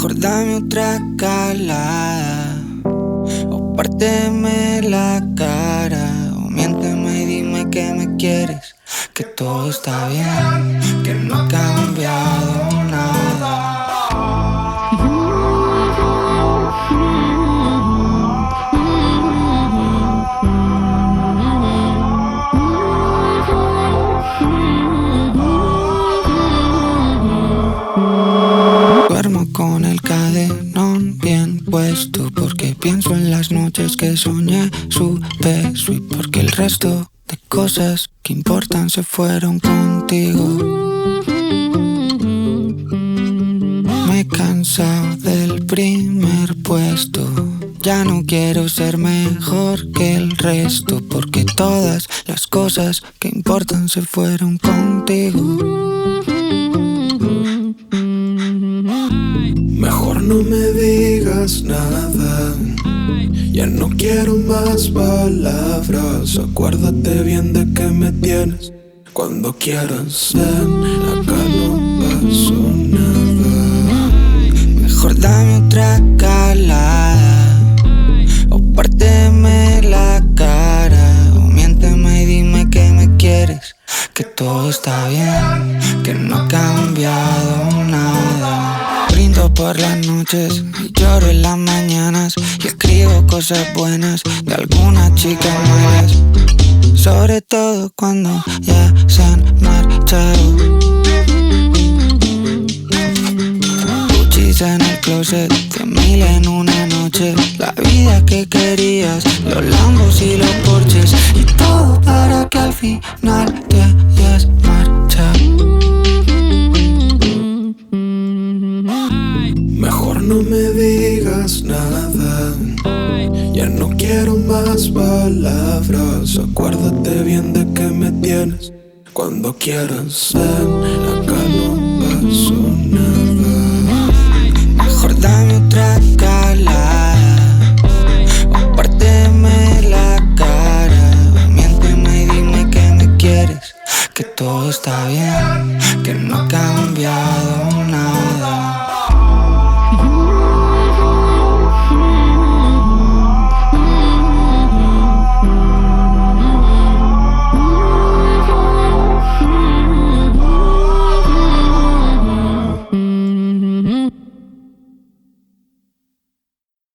Mejor dame otra calada. O párteme la cara. O miénteme y dime que me quieres. Que todo está bien. Que no ha cambiado con el cadenón bien puesto porque pienso en las noches que soñé su beso y porque el resto de cosas que importan se fueron contigo. Me he cansado del primer puesto. Ya no quiero ser mejor que el resto porque todas las cosas que importan se fueron contigo. No me digas nada. Ya no quiero más palabras. Acuérdate bien de que me tienes. Cuando quieras, ven. Acá no pasó nada. Mejor dame otra calada. O párteme la cara. O miénteme y dime que me quieres. Que todo está bien. Que no ha cambiado nada. Por las noches lloro en las mañanas. Y escribo cosas buenas de algunas chicas malas. Sobre todo cuando ya se han marchado. Gucci's en el closet, mil en una noche. La vida que querías, Mejor no me digas nada. Ya no quiero más palabras. Acuérdate bien de que me tienes. Cuando quieras, ven. Acá no pasó nada. Mejor dame otra calada. O párteme la cara. Miénteme y dime que me quieres. Que todo está bien. Que no ha cambiado.